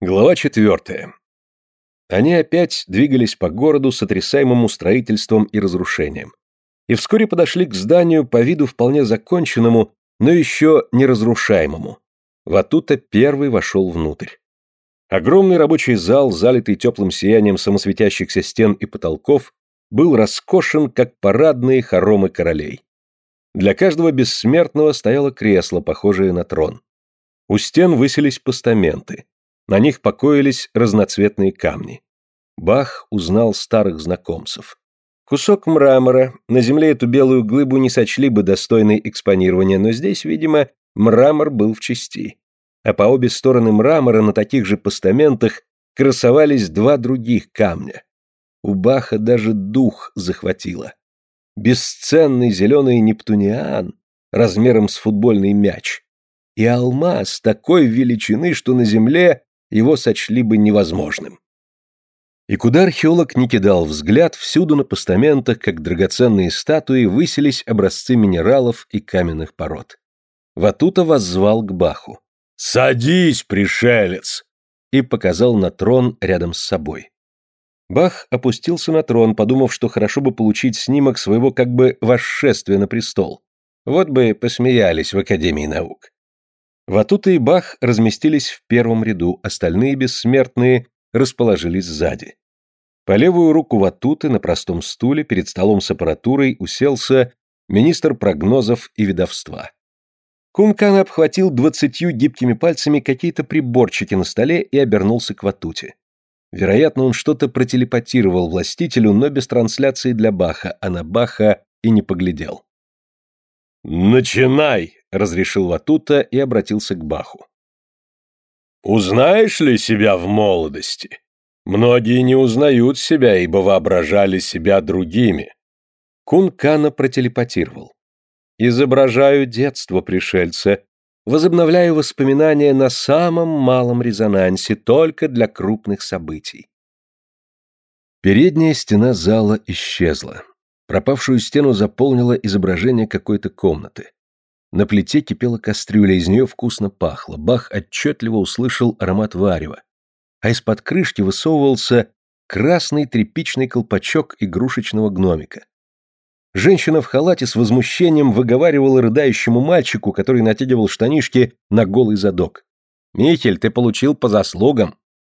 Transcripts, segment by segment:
Глава четвертая. Они опять двигались по городу, сотрясаемому строительством и разрушением. И вскоре подошли к зданию по виду вполне законченному, но еще не разрушаемому. Ватута первый вошел внутрь. Огромный рабочий зал, залитый теплым сиянием самосветящихся стен и потолков, был роскошен, как парадные хоромы королей. Для каждого бессмертного стояло кресло, похожее на трон. У стен высились постаменты. На них покоились разноцветные камни. Бах узнал старых знакомцев. Кусок мрамора, на земле эту белую глыбу не сочли бы достойной экспонирования, но здесь, видимо, мрамор был в чести. А по обе стороны мрамора на таких же постаментах красовались два других камня. У Баха даже дух захватило. Бесценный зеленый нептуниан размером с футбольный мяч и алмаз такой величины, что на земле его сочли бы невозможным. И куда археолог не кидал взгляд, всюду на постаментах, как драгоценные статуи, высились образцы минералов и каменных пород. Ватута воззвал к Баху. «Садись, пришелец!» и показал на трон рядом с собой. Бах опустился на трон, подумав, что хорошо бы получить снимок своего как бы восшествия на престол. Вот бы посмеялись в Академии наук. Ватута и Бах разместились в первом ряду, остальные бессмертные расположились сзади. По левую руку Ватуты на простом стуле перед столом с аппаратурой уселся министр прогнозов и ведовства. Кункан обхватил двадцатью гибкими пальцами какие-то приборчики на столе и обернулся к Ватуте. Вероятно, он что-то протелепатировал властителю, но без трансляции для Баха, а на Баха и не поглядел. «Начинай!» — разрешил Ватута и обратился к Баху. «Узнаешь ли себя в молодости? Многие не узнают себя, ибо воображали себя другими». Кун Кана протелепатировал. «Изображаю детство пришельца, возобновляю воспоминания на самом малом резонансе, только для крупных событий». Передняя стена зала исчезла. Пропавшую стену заполнило изображение какой-то комнаты. На плите кипела кастрюля, из нее вкусно пахло. Бах отчетливо услышал аромат варева. А из-под крышки высовывался красный тряпичный колпачок игрушечного гномика. Женщина в халате с возмущением выговаривала рыдающему мальчику, который натягивал штанишки на голый задок. «Михель, ты получил по заслугам.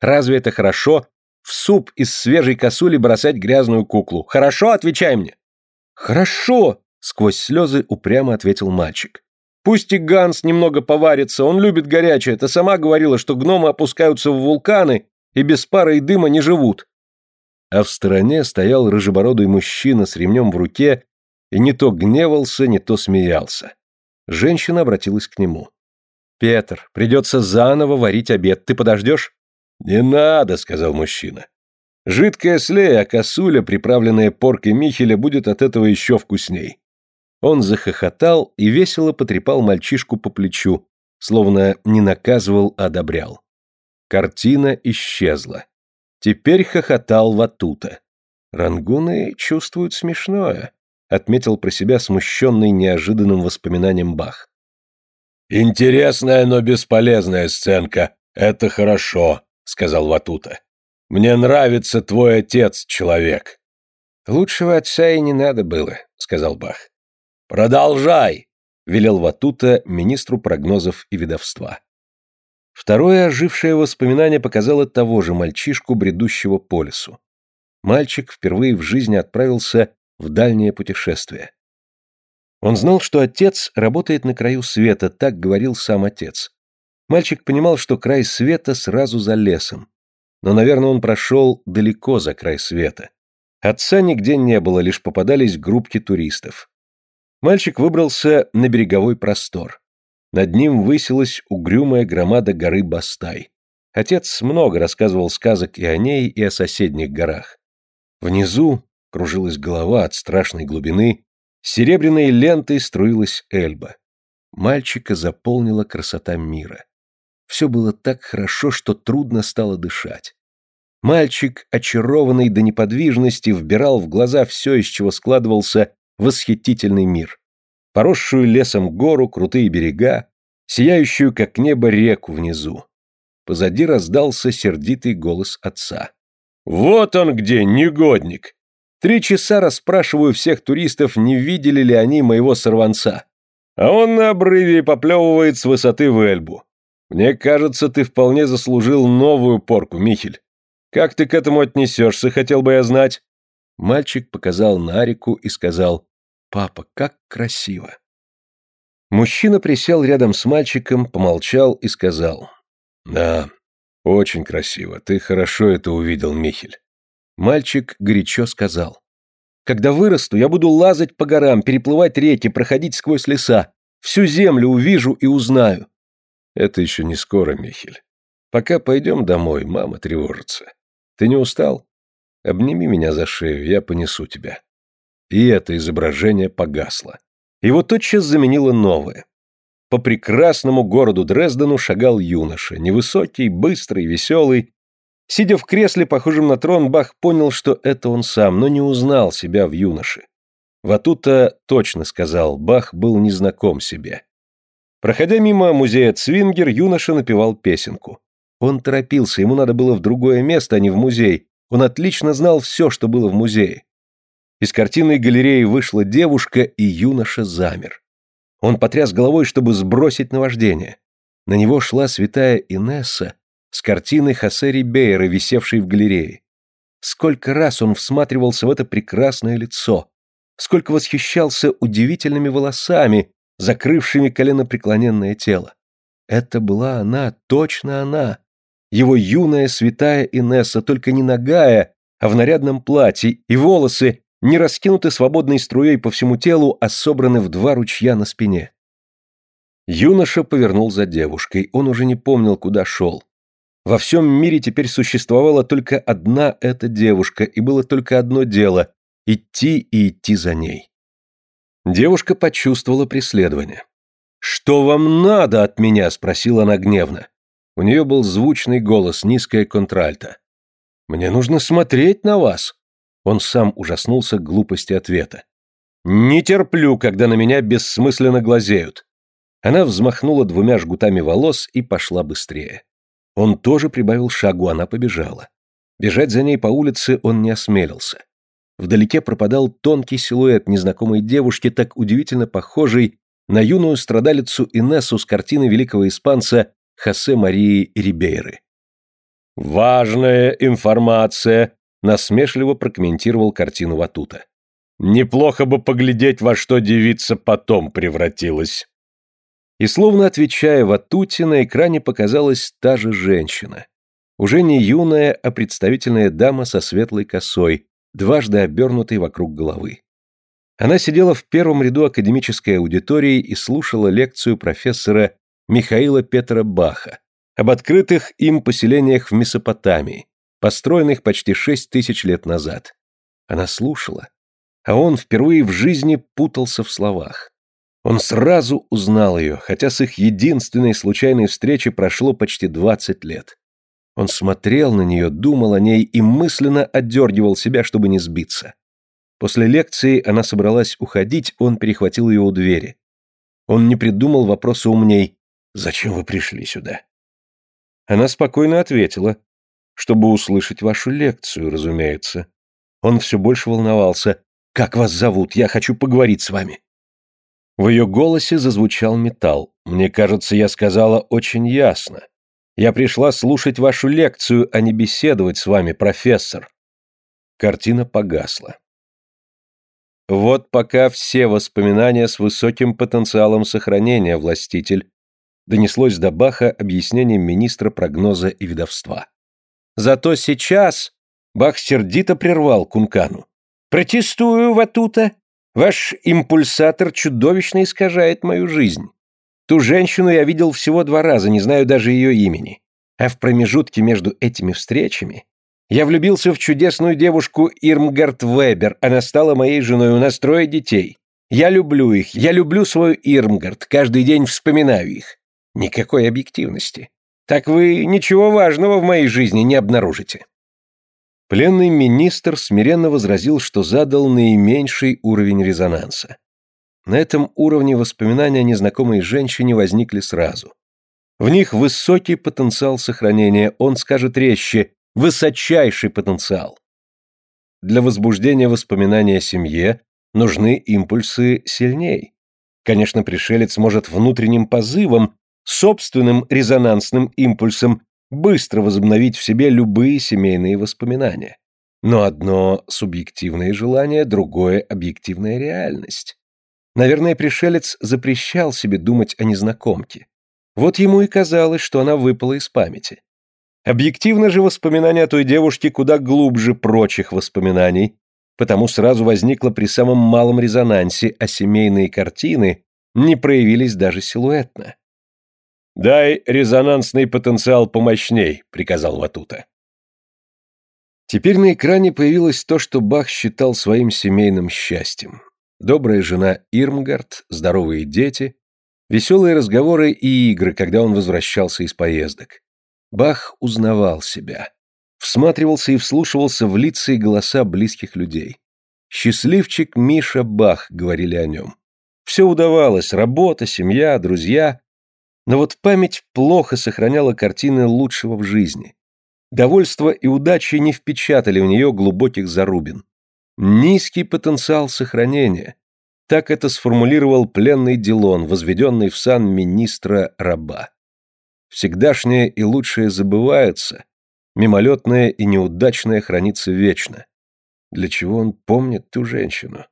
Разве это хорошо, в суп из свежей косули бросать грязную куклу. Хорошо, отвечай мне. Хорошо, сквозь слезы упрямо ответил мальчик. Пусть и Ганс немного поварится, он любит горячее. Ты сама говорила, что гномы опускаются в вулканы и без пара и дыма не живут. А в стороне стоял рыжебородый мужчина с ремнем в руке и не то гневался, не то смеялся. Женщина обратилась к нему. «Петр, придется заново варить обед. Ты подождешь?» «Не надо», — сказал мужчина. «Жидкая слея, а косуля, приправленная поркой Михеля, будет от этого еще вкусней». Он захохотал и весело потрепал мальчишку по плечу, словно не наказывал, а одобрял. Картина исчезла. Теперь хохотал Ватута. «Рангуны чувствуют смешное», — отметил про себя смущенный неожиданным воспоминанием Бах. «Интересная, но бесполезная сценка. Это хорошо», — сказал Ватута. «Мне нравится твой отец, человек». «Лучшего отца и не надо было», — сказал Бах. «Продолжай», — велел Ватута министру прогнозов и ведовства. Второе ожившее воспоминание показало того же мальчишку, бредущего по лесу. Мальчик впервые в жизни отправился в дальнее путешествие. Он знал, что отец работает на краю света, так говорил сам отец. Мальчик понимал, что край света сразу за лесом. Но, наверное, он прошел далеко за край света. Отца нигде не было, лишь попадались группки туристов. Мальчик выбрался на береговой простор. Над ним высилась угрюмая громада горы Бастай. Отец много рассказывал сказок и о ней, и о соседних горах. Внизу кружилась голова от страшной глубины, серебряной лентой струилась Эльба. Мальчика заполнила красота мира. Все было так хорошо, что трудно стало дышать. Мальчик, очарованный до неподвижности, вбирал в глаза все, из чего складывался восхитительный мир. Поросшую лесом гору, крутые берега, сияющую, как небо, реку внизу. позади раздался сердитый голос отца. «Вот он где, негодник! Три часа расспрашиваю всех туристов, не видели ли они моего сорванца. А он на обрыве поплевывает с высоты в Эльбу. Мне кажется, ты вполне заслужил новую порку, Михель. Как ты к этому отнесешься, хотел бы я знать?» Мальчик показал на реку и сказал, «Папа, как красиво!» Мужчина присел рядом с мальчиком, помолчал и сказал, «Да, очень красиво, ты хорошо это увидел, Михель». Мальчик горячо сказал, «Когда вырасту, я буду лазать по горам, переплывать реки, проходить сквозь леса, всю землю увижу и узнаю». «Это еще не скоро, Михель. Пока пойдем домой, мама тревожится. Ты не устал? Обними меня за шею, я понесу тебя». И это изображение погасло. Его тотчас заменило новое. По прекрасному городу Дрездену шагал юноша, невысокий, быстрый, веселый. Сидя в кресле, похожем на трон, Бах понял, что это он сам, но не узнал себя в юноше. Ватута точно сказал, Бах был незнаком себе. Проходя мимо музея Цвингер, юноша напевал песенку. Он торопился, ему надо было в другое место, а не в музей. Он отлично знал все, что было в музее. Из картинной галереи вышла девушка, и юноша замер. Он потряс головой, чтобы сбросить наваждение. На него шла святая Инесса с картиной Хосе Рибейра, висевшей в галерее. Сколько раз он всматривался в это прекрасное лицо, сколько восхищался удивительными волосами, закрывшими коленопреклоненное тело. Это была она, точно она. Его юная святая Инесса, только не нагая, а в нарядном платье, и волосы не раскинуты свободной струей по всему телу, а собраны в два ручья на спине. Юноша повернул за девушкой, он уже не помнил, куда шел. Во всем мире теперь существовала только одна эта девушка, и было только одно дело — идти и идти за ней. Девушка почувствовала преследование. «Что вам надо от меня?» — спросила она гневно. У нее был звучный голос, низкая контральта. «Мне нужно смотреть на вас», он сам ужаснулся глупости ответа. «Не терплю, когда на меня бессмысленно глазеют». Она взмахнула двумя жгутами волос и пошла быстрее. Он тоже прибавил шагу, она побежала. Бежать за ней по улице он не осмелился. Вдалеке пропадал тонкий силуэт незнакомой девушки, так удивительно похожей на юную страдалицу Инессу с картины великого испанца Хосе Марии Рибейры. «Важная информация», насмешливо прокомментировал картину Ватута. «Неплохо бы поглядеть, во что девица потом превратилась». И словно отвечая Ватуте, на экране показалась та же женщина. Уже не юная, а представительная дама со светлой косой, дважды обернутой вокруг головы. Она сидела в первом ряду академической аудитории и слушала лекцию профессора Михаила Петра Баха об открытых им поселениях в Месопотамии, построенных почти шесть тысяч лет назад. Она слушала, а он впервые в жизни путался в словах. Он сразу узнал ее, хотя с их единственной случайной встречи прошло почти двадцать лет. Он смотрел на нее, думал о ней и мысленно отдергивал себя, чтобы не сбиться. После лекции она собралась уходить, он перехватил ее у двери. Он не придумал вопроса умней «Зачем вы пришли сюда?» Она спокойно ответила чтобы услышать вашу лекцию, разумеется. Он все больше волновался. «Как вас зовут? Я хочу поговорить с вами». В ее голосе зазвучал металл. «Мне кажется, я сказала очень ясно. Я пришла слушать вашу лекцию, а не беседовать с вами, профессор». Картина погасла. Вот пока все воспоминания с высоким потенциалом сохранения, властитель, донеслось до Баха объяснение министра прогноза и ведовства. Зато сейчас Бах сердито прервал Кункану. «Протестую, Ватута. Ваш импульсатор чудовищно искажает мою жизнь. Ту женщину я видел всего два раза, не знаю даже ее имени. А в промежутке между этими встречами я влюбился в чудесную девушку Ирмгард Вебер. Она стала моей женой, у нас трое детей. Я люблю их, я люблю свою Ирмгард, каждый день вспоминаю их. Никакой объективности. Так вы ничего важного в моей жизни не обнаружите. Пленный министр смиренно возразил, что задал наименьший уровень резонанса. На этом уровне воспоминания о незнакомой женщине возникли сразу. В них высокий потенциал сохранения, он скажет резче, высочайший потенциал. Для возбуждения воспоминаний о семье нужны импульсы сильней. Конечно, пришелец может внутренним позывом, собственным резонансным импульсом быстро возобновить в себе любые семейные воспоминания. Но одно субъективное желание, другое объективная реальность. Наверное, пришелец запрещал себе думать о незнакомке. Вот ему и казалось, что она выпала из памяти. Объективно же воспоминания о той девушке куда глубже прочих воспоминаний, потому сразу возникло при самом малом резонансе, а семейные картины не проявились даже силуэтно. «Дай резонансный потенциал помощней», — приказал Ватута. Теперь на экране появилось то, что Бах считал своим семейным счастьем. Добрая жена Ирмгард, здоровые дети, веселые разговоры и игры, когда он возвращался из поездок. Бах узнавал себя. Всматривался и вслушивался в лица и голоса близких людей. «Счастливчик Миша Бах», — говорили о нем. Все удавалось, работа, семья, друзья. Но вот память плохо сохраняла картины лучшего в жизни. Довольство и удачи не впечатали у нее глубоких зарубин. Низкий потенциал сохранения. Так это сформулировал пленный Дилон, возведенный в сан министра раба. Всегдашнее и лучшее забываются, мимолетное и неудачное хранится вечно. Для чего он помнит ту женщину?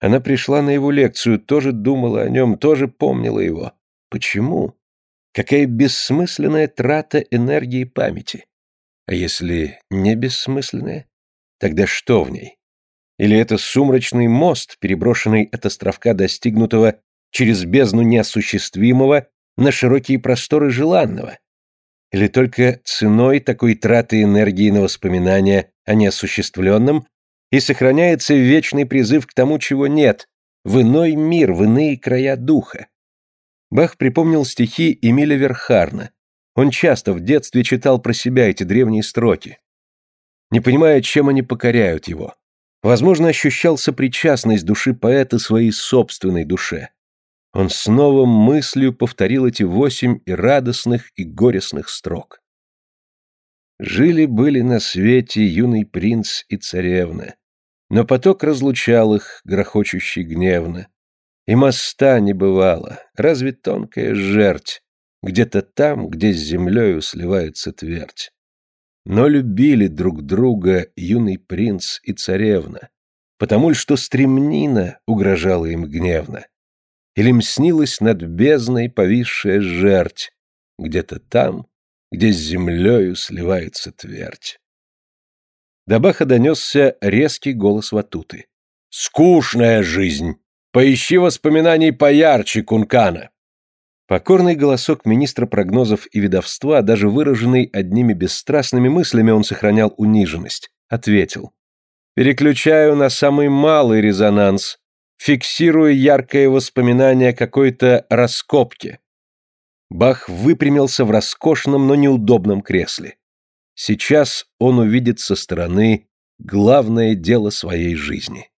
Она пришла на его лекцию, тоже думала о нем, тоже помнила его. Почему? Какая бессмысленная трата энергии памяти. А если не бессмысленная, тогда что в ней? Или это сумрачный мост, переброшенный от островка достигнутого через бездну неосуществимого на широкие просторы желанного? Или только ценой такой траты энергии на воспоминания о неосуществленном и сохраняется вечный призыв к тому, чего нет, в иной мир, в иные края духа? Бах припомнил стихи Эмиля Верхарна. Он часто в детстве читал про себя эти древние строки. Не понимая, чем они покоряют его. Возможно, ощущал сопричастность души поэта своей собственной душе. Он снова мыслью повторил эти восемь и радостных, и горестных строк. Жили-были на свете юный принц и царевна, но поток разлучал их, грохочущий гневно. И моста не бывало, разве тонкая жерть, где-то там, где с землею сливается твердь. Но любили друг друга юный принц и царевна, потому что стремнина угрожала им гневно или мснилась над бездной повисшая жерть, где-то там, где с землею сливается твердь. До Баха донесся резкий голос Ватуты. «Скучная жизнь! Поищи воспоминаний поярче, Кункана!» Покорный голосок министра прогнозов и ведовства, даже выраженный одними бесстрастными мыслями, он сохранял униженность, ответил. «Переключаю на самый малый резонанс, фиксируя яркое воспоминание какой-то раскопке. Бах выпрямился в роскошном, но неудобном кресле. Сейчас он увидит со стороны главное дело своей жизни.